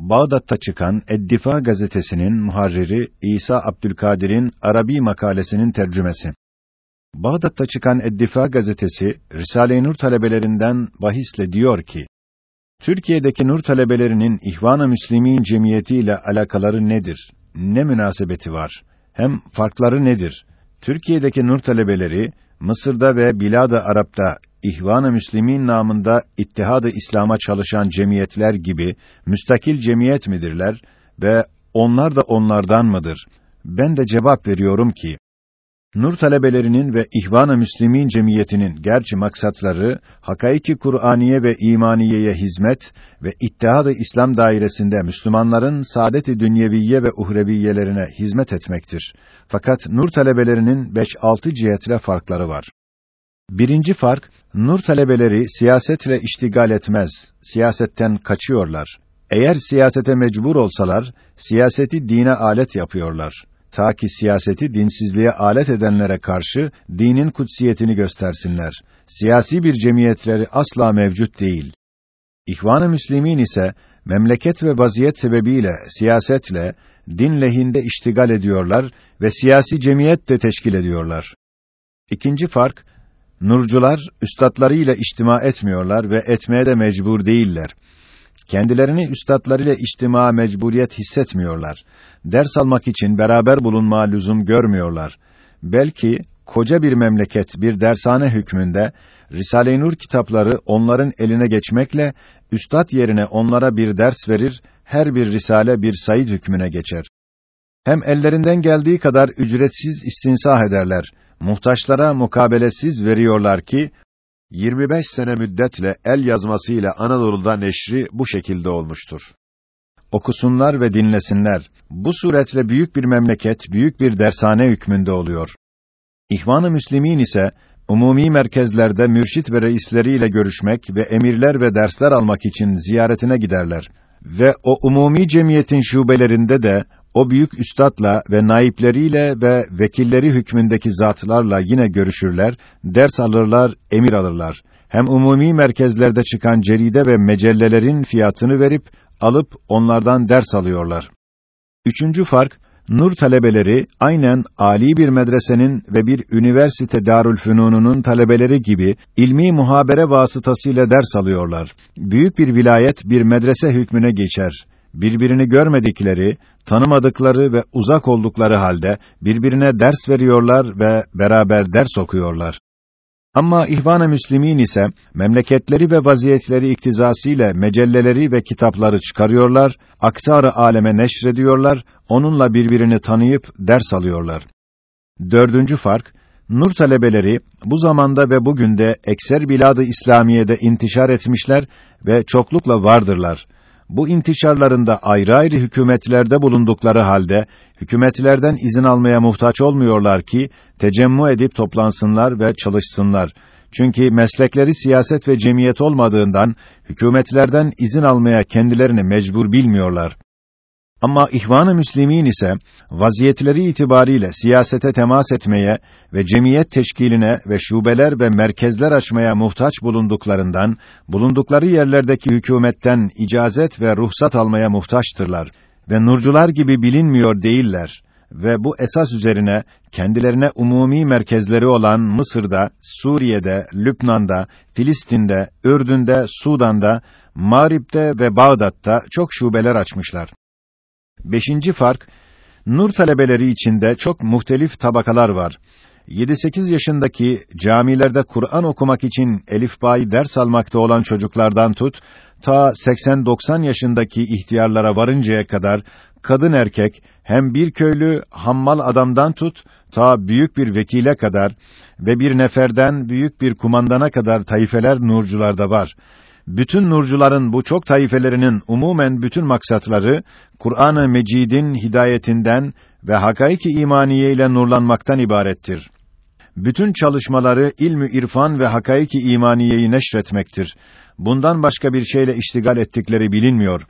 Bağdat'ta çıkan Eddifa gazetesinin muharriri İsa Abdülkadir'in Arabi makalesinin tercümesi. Bağdat'ta çıkan Eddifa gazetesi Risale-i Nur talebelerinden bahisle diyor ki: Türkiye'deki Nur talebelerinin İhvan-ı Müslimin cemiyeti ile alakaları nedir? Ne münasebeti var? Hem farkları nedir? Türkiye'deki Nur talebeleri Mısır'da ve Bilad-ı Arap'ta İhvan-ı Müslimin namında İttihad-ı İslam'a çalışan cemiyetler gibi müstakil cemiyet midirler ve onlar da onlardan mıdır? Ben de cevap veriyorum ki Nur talebelerinin ve İhvan-ı Müslimin cemiyetinin gerçi maksatları hakaiki Kur'aniye ve imaniyeye hizmet ve İttihad-ı İslam dairesinde Müslümanların saadet-i dünyeviye ve uhreviyelerine hizmet etmektir. Fakat nur talebelerinin 5-6 cihetle farkları var. Birinci fark, nur talebeleri siyasetle iştigal etmez, siyasetten kaçıyorlar. Eğer siyasete mecbur olsalar, siyaseti dine alet yapıyorlar. Ta ki siyaseti dinsizliğe alet edenlere karşı dinin kutsiyetini göstersinler. Siyasi bir cemiyetleri asla mevcut değil. İhvan-ı Müslimin ise memleket ve vaziyet sebebiyle siyasetle din lehinde iştigal ediyorlar ve siyasi cemiyet de teşkil ediyorlar. İkinci fark Nurcular üstadlarıyla içtima etmiyorlar ve etmeye de mecbur değiller. Kendilerini üstadlarıyla içtima mecburiyet hissetmiyorlar. Ders almak için beraber bulunma lüzum görmüyorlar. Belki koca bir memleket bir dershane hükmünde Risale-i Nur kitapları onların eline geçmekle üstad yerine onlara bir ders verir, her bir risale bir sayı hükmüne geçer. Hem ellerinden geldiği kadar ücretsiz istinsah ederler. Muhtaçlara mukabelesiz veriyorlar ki 25 sene müddetle el yazmasıyla Anadolu'da neşri bu şekilde olmuştur. Okusunlar ve dinlesinler. Bu suretle büyük bir memleket, büyük bir dershane hükmünde oluyor. İhvan-ı Müslimin ise umumi merkezlerde mürşit ve reisleriyle görüşmek ve emirler ve dersler almak için ziyaretine giderler ve o umumi cemiyetin şubelerinde de o büyük üstadla ve naipleriyle ve vekilleri hükmündeki zatlarla yine görüşürler, ders alırlar, emir alırlar. Hem umumi merkezlerde çıkan ceride ve mecellelerin fiyatını verip alıp onlardan ders alıyorlar. Üçüncü fark Nur talebeleri aynen ali bir medresenin ve bir üniversite Darülfünun'un talebeleri gibi ilmi muhabere vasıtasıyla ders alıyorlar. Büyük bir vilayet bir medrese hükmüne geçer. Birbirini görmedikleri, tanımadıkları ve uzak oldukları halde birbirine ders veriyorlar ve beraber ders okuyorlar. Ama İhvan-ı Müslimin ise memleketleri ve vaziyetleri iktizasıyla mecelleleri ve kitapları çıkarıyorlar, aktar-ı aleme neşrediyorlar, onunla birbirini tanıyıp ders alıyorlar. Dördüncü fark, Nur talebeleri bu zamanda ve bugün de ekser biladı İslamiye'de intişar etmişler ve çoklukla vardırlar bu intişarlarında ayrı ayrı hükümetlerde bulundukları halde hükümetlerden izin almaya muhtaç olmuyorlar ki tecemmü edip toplansınlar ve çalışsınlar. Çünkü meslekleri siyaset ve cemiyet olmadığından hükümetlerden izin almaya kendilerini mecbur bilmiyorlar. Ama İhvan-ı Müslimin ise vaziyetleri itibariyle siyasete temas etmeye ve cemiyet teşkiline ve şubeler ve merkezler açmaya muhtaç bulunduklarından bulundukları yerlerdeki hükümetten icazet ve ruhsat almaya muhtaçtırlar ve nurcular gibi bilinmiyor değiller ve bu esas üzerine kendilerine umumi merkezleri olan Mısır'da, Suriye'de, Lübnan'da, Filistin'de, Ürdün'de, Sudan'da, Mağrib'de ve Bağdat'ta çok şubeler açmışlar. Beşinci fark, nur talebeleri içinde çok muhtelif tabakalar var. 7-8 yaşındaki camilerde Kur'an okumak için elifbayı ders almakta olan çocuklardan tut, ta 80-90 yaşındaki ihtiyarlara varıncaya kadar kadın erkek hem bir köylü hammal adamdan tut ta büyük bir vekile kadar ve bir neferden büyük bir kumandana kadar tayfeler nurcularda var bütün nurcuların bu çok taifelerinin umumen bütün maksatları Kur'an-ı Mecid'in hidayetinden ve hakaiki imaniye ile nurlanmaktan ibarettir. Bütün çalışmaları ilmi irfan ve hakaiki imaniyeyi neşretmektir. Bundan başka bir şeyle iştigal ettikleri bilinmiyor.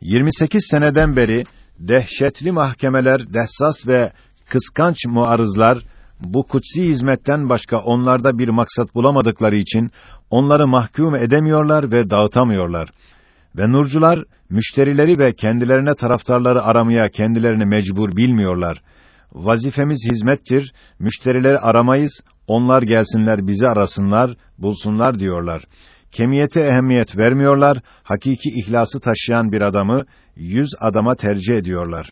28 seneden beri dehşetli mahkemeler, dessas ve kıskanç muarızlar bu kutsi hizmetten başka onlarda bir maksat bulamadıkları için onları mahkum edemiyorlar ve dağıtamıyorlar. Ve nurcular, müşterileri ve kendilerine taraftarları aramaya kendilerini mecbur bilmiyorlar. Vazifemiz hizmettir, müşterileri aramayız, onlar gelsinler bizi arasınlar, bulsunlar diyorlar. Kemiyete ehemmiyet vermiyorlar, hakiki ihlası taşıyan bir adamı yüz adama tercih ediyorlar.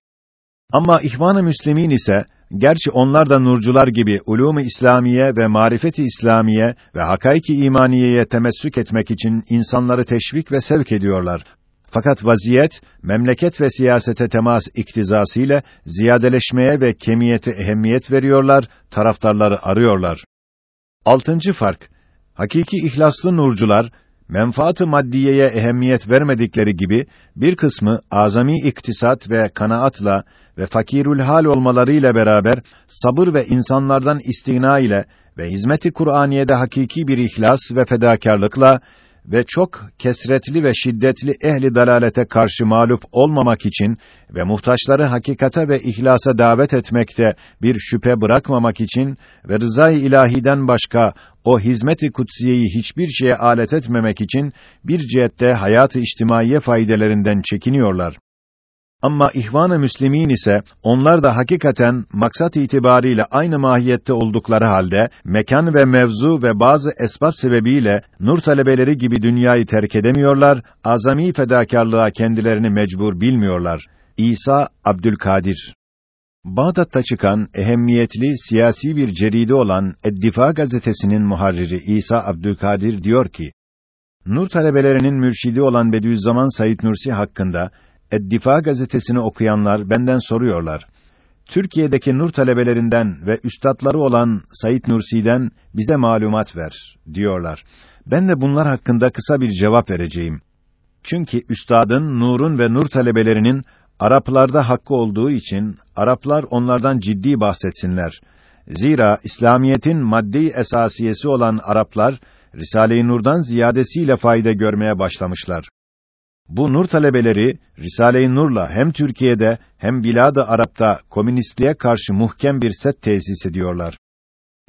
Ama İhvan-ı Müslimin ise gerçi onlar da nurcular gibi ulûm-u İslamiye ve marifeti İslamiye ve hakaiki imaniyeye temessük etmek için insanları teşvik ve sevk ediyorlar. Fakat vaziyet memleket ve siyasete temas iktizasıyla ziyadeleşmeye ve kemiyete ehemmiyet veriyorlar, taraftarları arıyorlar. Altıncı fark Hakiki ihlaslı nurcular menfaat-ı maddiyeye ehemmiyet vermedikleri gibi bir kısmı azami iktisat ve kanaatla ve fakirül hal olmalarıyla beraber sabır ve insanlardan istigna ile ve hizmeti Kur'aniyede hakiki bir ihlas ve fedakarlıkla ve çok kesretli ve şiddetli ehli dalalete karşı mağlup olmamak için ve muhtaçları hakikate ve ihlasa davet etmekte bir şüphe bırakmamak için ve rızayı ilahiden başka o hizmeti kutsiyeyi hiçbir şeye alet etmemek için bir cihette hayatı içtimaiye faydelerinden çekiniyorlar. Ama ihvan-ı müslimin ise onlar da hakikaten maksat itibariyle aynı mahiyette oldukları halde mekan ve mevzu ve bazı esbab sebebiyle nur talebeleri gibi dünyayı terk edemiyorlar, azami fedakarlığa kendilerini mecbur bilmiyorlar. İsa Abdülkadir Bağdat'ta çıkan ehemmiyetli siyasi bir ceride olan Eddifa gazetesinin muharriri İsa Abdülkadir diyor ki: Nur talebelerinin mürşidi olan Bediüzzaman Said Nursi hakkında Eddifa gazetesini okuyanlar benden soruyorlar. Türkiye'deki nur talebelerinden ve üstadları olan Said Nursi'den bize malumat ver diyorlar. Ben de bunlar hakkında kısa bir cevap vereceğim. Çünkü üstadın, nurun ve nur talebelerinin Araplarda hakkı olduğu için Araplar onlardan ciddi bahsetsinler. Zira İslamiyetin maddi esasiyesi olan Araplar Risale-i Nur'dan ziyadesiyle fayda görmeye başlamışlar. Bu nur talebeleri Risale-i Nur'la hem Türkiye'de hem bilad-ı Arap'ta komünistliğe karşı muhkem bir set tesis ediyorlar.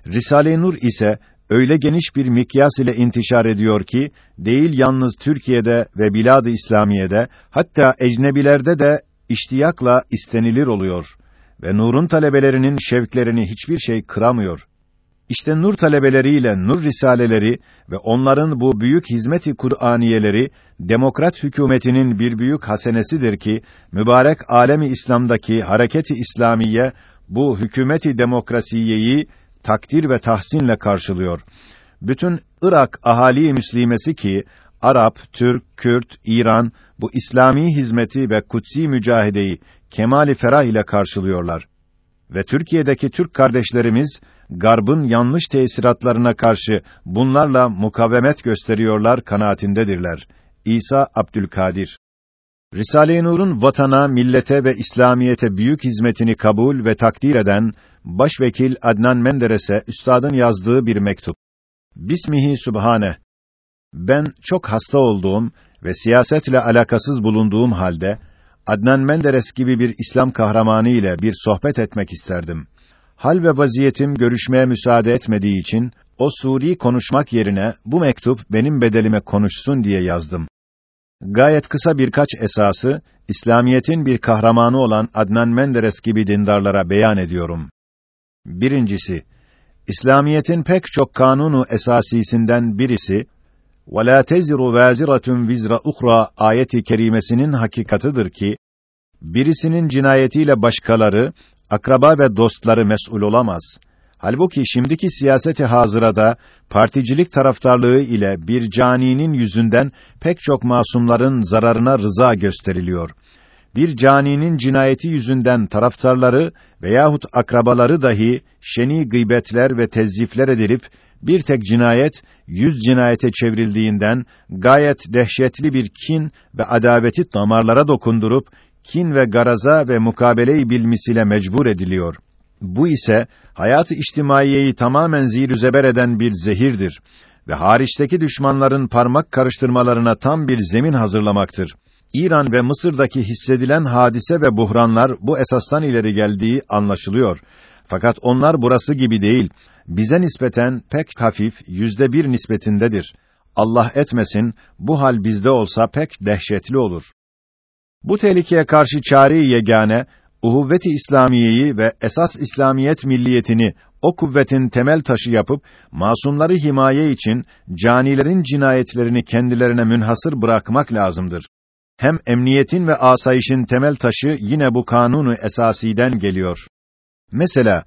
Risale-i Nur ise öyle geniş bir mikyas ile intişar ediyor ki değil yalnız Türkiye'de ve bilad-ı İslamiye'de hatta ecnebilerde de iştiyakla istenilir oluyor ve nurun talebelerinin şevklerini hiçbir şey kıramıyor. İşte nur talebeleriyle nur risaleleri ve onların bu büyük hizmeti Kur'aniyeleri demokrat hükümetinin bir büyük hasenesidir ki mübarek alemi İslam'daki hareketi İslamiye bu hükümeti demokrasiyeyi takdir ve tahsinle karşılıyor. Bütün Irak ahali müslimesi ki Arap, Türk, Kürt, İran bu İslami hizmeti ve kutsi mücahedeyi kemali ferah ile karşılıyorlar. Ve Türkiye'deki Türk kardeşlerimiz garbın yanlış tesiratlarına karşı bunlarla mukavemet gösteriyorlar kanaatindedirler. İsa Abdülkadir Risale-i Nur'un vatana, millete ve İslamiyete büyük hizmetini kabul ve takdir eden Başvekil Adnan Menderes'e üstadın yazdığı bir mektup. Bismihi Sübhane. Ben çok hasta olduğum ve siyasetle alakasız bulunduğum halde Adnan Menderes gibi bir İslam kahramanı ile bir sohbet etmek isterdim. Hal ve vaziyetim görüşmeye müsaade etmediği için o Suri konuşmak yerine bu mektup benim bedelime konuşsun diye yazdım. Gayet kısa birkaç esası İslamiyetin bir kahramanı olan Adnan Menderes gibi dindarlara beyan ediyorum. Birincisi, İslamiyetin pek çok kanunu esasisinden birisi ve la teziru vaziratun vizra ukra ayeti kerimesinin hakikatıdır ki birisinin cinayetiyle başkaları akraba ve dostları mesul olamaz. Halbuki şimdiki siyaseti hazırada particilik taraftarlığı ile bir caninin yüzünden pek çok masumların zararına rıza gösteriliyor.'' Bir caninin cinayeti yüzünden taraftarları veyahut akrabaları dahi şeni gıybetler ve tezyifler edilip bir tek cinayet yüz cinayete çevrildiğinden gayet dehşetli bir kin ve adaveti damarlara dokundurup kin ve garaza ve mukabele-i bilmisiyle mecbur ediliyor. Bu ise hayatı içtimaiyeyi tamamen zir zeber eden bir zehirdir ve hariçteki düşmanların parmak karıştırmalarına tam bir zemin hazırlamaktır. İran ve Mısır'daki hissedilen hadise ve buhranlar bu esastan ileri geldiği anlaşılıyor. Fakat onlar burası gibi değil. Bize nispeten pek hafif, yüzde bir nispetindedir. Allah etmesin, bu hal bizde olsa pek dehşetli olur. Bu tehlikeye karşı çare-i yegane, uhuvvet-i İslamiyeyi ve esas İslamiyet milliyetini o kuvvetin temel taşı yapıp masumları himaye için canilerin cinayetlerini kendilerine münhasır bırakmak lazımdır. Hem emniyetin ve asayişin temel taşı yine bu kanunu esasiden geliyor. Mesela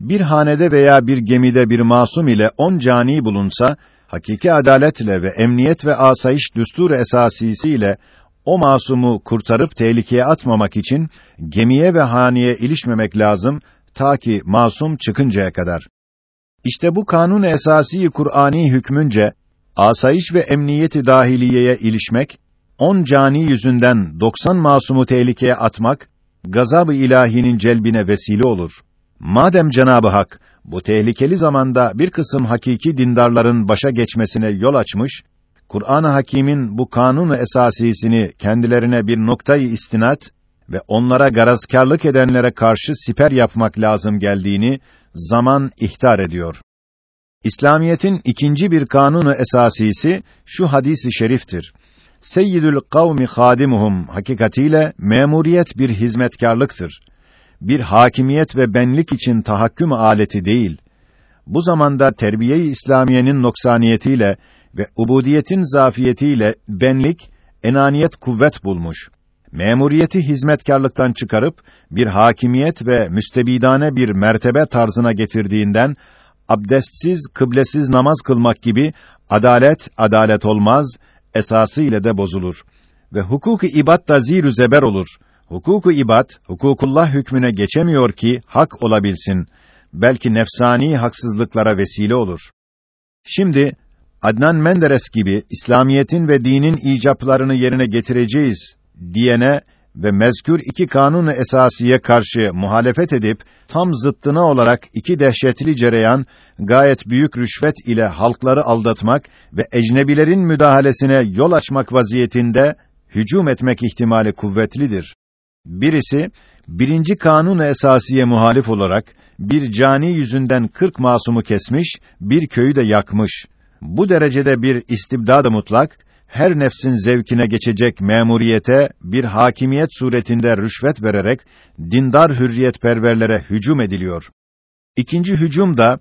bir hanede veya bir gemide bir masum ile on cani bulunsa, hakiki adaletle ve emniyet ve asayiş düstur esasisiyle o masumu kurtarıp tehlikeye atmamak için gemiye ve haneye ilişmemek lazım ta ki masum çıkıncaya kadar. İşte bu kanun esası Kur'ani hükmünce asayiş ve emniyeti dahiliyeye ilişmek, on cani yüzünden doksan masumu tehlikeye atmak, gazab-ı ilahinin celbine vesile olur. Madem Cenabı Hak bu tehlikeli zamanda bir kısım hakiki dindarların başa geçmesine yol açmış, Kur'an-ı Hakîm'in bu kanun esasisini kendilerine bir noktayı istinat ve onlara garazkârlık edenlere karşı siper yapmak lazım geldiğini zaman ihtar ediyor. İslamiyetin ikinci bir kanunu esasisi şu hadisi şeriftir. Seyyidül kavmi hadimuhum hakikatiyle memuriyet bir hizmetkarlıktır. Bir hakimiyet ve benlik için tahakküm aleti değil. Bu zamanda terbiye-i İslamiyenin noksaniyetiyle ve ubudiyetin zafiyetiyle benlik enaniyet kuvvet bulmuş. Memuriyeti hizmetkarlıktan çıkarıp bir hakimiyet ve müstebidane bir mertebe tarzına getirdiğinden abdestsiz, kıblesiz namaz kılmak gibi adalet adalet olmaz, esası ile de bozulur. Ve hukuku ibad da zir zeber olur. Hukuku ibad, hukukullah hükmüne geçemiyor ki hak olabilsin. Belki nefsani haksızlıklara vesile olur. Şimdi Adnan Menderes gibi İslamiyetin ve dinin icaplarını yerine getireceğiz diyene ve mezkür iki kanunu esasiye karşı muhalefet edip tam zıttına olarak iki dehşetli cereyan gayet büyük rüşvet ile halkları aldatmak ve ecnebilerin müdahalesine yol açmak vaziyetinde hücum etmek ihtimali kuvvetlidir. Birisi birinci kanun esasiye muhalif olarak bir cani yüzünden kırk masumu kesmiş, bir köyü de yakmış. Bu derecede bir istibdad mutlak her nefsin zevkine geçecek memuriyete bir hakimiyet suretinde rüşvet vererek dindar hürriyetperverlere hücum ediliyor. İkinci hücum da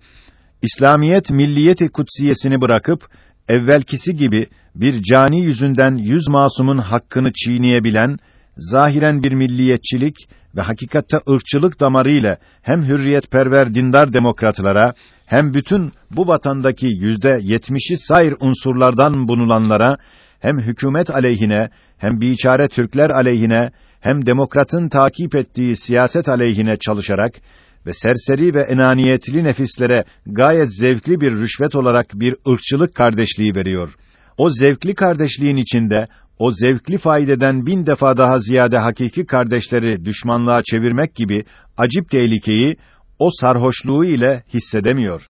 İslamiyet milliyeti kutsiyesini bırakıp evvelkisi gibi bir cani yüzünden yüz masumun hakkını çiğneyebilen zahiren bir milliyetçilik ve hakikatte ırkçılık damarıyla hem hürriyetperver dindar demokratlara hem bütün bu vatandaki yüzde yetmişi sair unsurlardan bululanlara hem hükümet aleyhine hem biçare Türkler aleyhine hem demokratın takip ettiği siyaset aleyhine çalışarak ve serseri ve enaniyetli nefislere gayet zevkli bir rüşvet olarak bir ırkçılık kardeşliği veriyor. O zevkli kardeşliğin içinde o zevkli faydeden bin defa daha ziyade hakiki kardeşleri düşmanlığa çevirmek gibi acip tehlikeyi o sarhoşluğu ile hissedemiyor.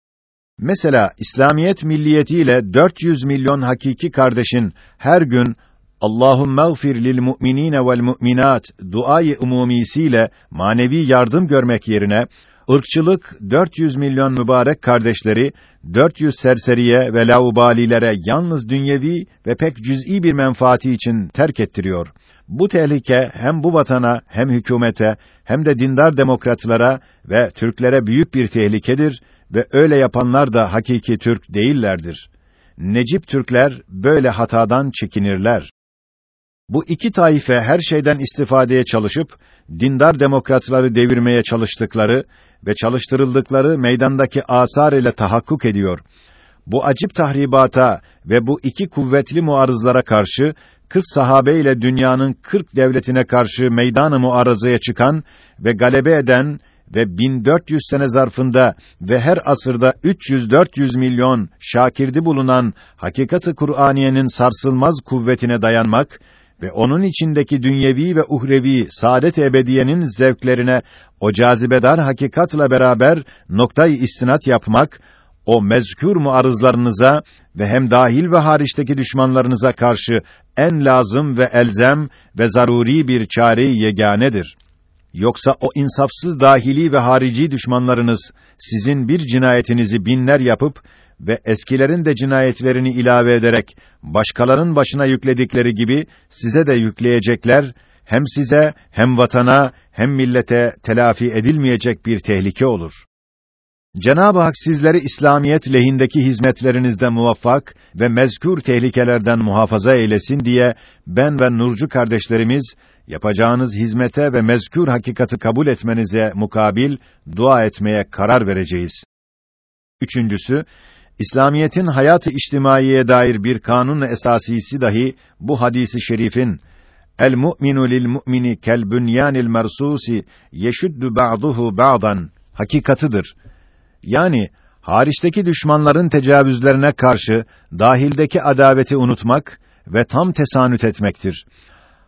Mesela İslamiyet milliyetiyle 400 milyon hakiki kardeşin her gün Allahümme gfir lil mu'minine vel mu'minat duayı umumisiyle manevi yardım görmek yerine ırkçılık 400 milyon mübarek kardeşleri 400 serseriye ve laubalilere yalnız dünyevi ve pek cüz'i bir menfaati için terk ettiriyor. Bu tehlike hem bu vatana hem hükümete hem de dindar demokratlara ve Türklere büyük bir tehlikedir ve öyle yapanlar da hakiki Türk değillerdir. Necip Türkler böyle hatadan çekinirler. Bu iki taife her şeyden istifadeye çalışıp dindar demokratları devirmeye çalıştıkları ve çalıştırıldıkları meydandaki asar ile tahakkuk ediyor. Bu acip tahribata ve bu iki kuvvetli muarızlara karşı 40 sahabe ile dünyanın 40 devletine karşı meydanı muarazaya çıkan ve galebe eden ve 1400 sene zarfında ve her asırda 300-400 milyon şakirdi bulunan hakikati Kur'aniyenin sarsılmaz kuvvetine dayanmak ve onun içindeki dünyevi ve uhrevi saadet ebediyenin zevklerine o cazibedar hakikatla beraber noktayı istinat yapmak o mezkür muarızlarınıza ve hem dahil ve hariçteki düşmanlarınıza karşı en lazım ve elzem ve zaruri bir çare-i yeganedir. Yoksa o insafsız dahili ve harici düşmanlarınız sizin bir cinayetinizi binler yapıp ve eskilerin de cinayetlerini ilave ederek başkalarının başına yükledikleri gibi size de yükleyecekler hem size hem vatana hem millete telafi edilmeyecek bir tehlike olur. Cenab-ı Hak sizleri İslamiyet lehindeki hizmetlerinizde muvaffak ve mezkür tehlikelerden muhafaza eylesin diye ben ve Nurcu kardeşlerimiz yapacağınız hizmete ve mezkür hakikati kabul etmenize mukabil dua etmeye karar vereceğiz. Üçüncüsü, İslamiyetin hayatı içtimaiye dair bir kanun esasisi dahi bu hadisi şerifin El mu'minu lil mu'mini kel bunyanil mersusi yeşuddu ba'duhu ba'dan hakikatıdır. Yani hariçteki düşmanların tecavüzlerine karşı dahildeki adaveti unutmak ve tam tesanüt etmektir.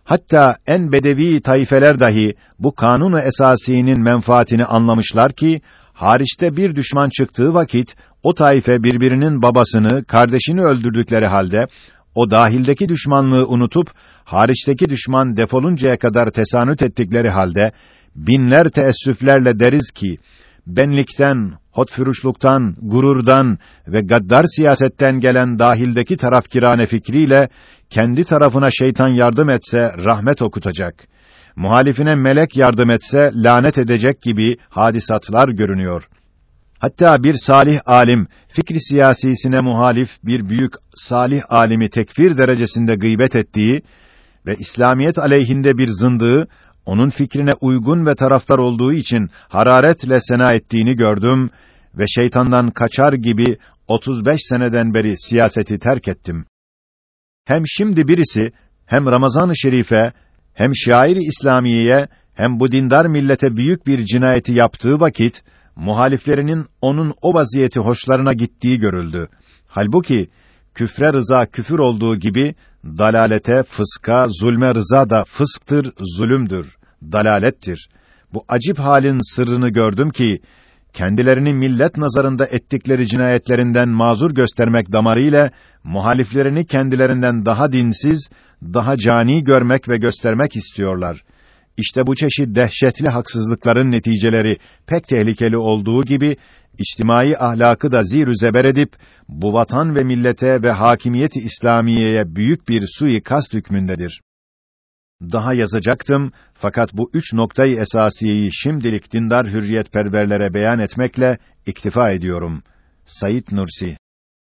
Hatta en bedevi tayfeler dahi bu kanunu esasinin menfaatini anlamışlar ki hariçte bir düşman çıktığı vakit o taife birbirinin babasını, kardeşini öldürdükleri halde o dahildeki düşmanlığı unutup hariçteki düşman defoluncaya kadar tesanüt ettikleri halde binler teessüflerle deriz ki benlikten, hotfürüşluktan, gururdan ve gaddar siyasetten gelen dahildeki tarafkirane fikriyle kendi tarafına şeytan yardım etse rahmet okutacak. Muhalifine melek yardım etse lanet edecek gibi hadisatlar görünüyor. Hatta bir salih alim fikri siyasisine muhalif bir büyük salih alimi tekfir derecesinde gıybet ettiği ve İslamiyet aleyhinde bir zındığı onun fikrine uygun ve taraftar olduğu için hararetle sena ettiğini gördüm ve şeytandan kaçar gibi 35 seneden beri siyaseti terk ettim. Hem şimdi birisi hem Ramazan-ı Şerife hem şair-i İslamiye'ye hem bu dindar millete büyük bir cinayeti yaptığı vakit muhaliflerinin onun o vaziyeti hoşlarına gittiği görüldü. Halbuki küfre rıza küfür olduğu gibi dalalete, fıska, zulme rıza da fısktır, zulümdür, dalalettir. Bu acip halin sırrını gördüm ki kendilerini millet nazarında ettikleri cinayetlerinden mazur göstermek damarıyla muhaliflerini kendilerinden daha dinsiz, daha cani görmek ve göstermek istiyorlar. İşte bu çeşit dehşetli haksızlıkların neticeleri pek tehlikeli olduğu gibi içtimai ahlakı da zir zeber edip bu vatan ve millete ve hakimiyeti İslamiye'ye büyük bir suikast hükmündedir. Daha yazacaktım fakat bu üç noktayı esasiyeyi şimdilik dindar hürriyetperverlere beyan etmekle iktifa ediyorum. Sayit Nursi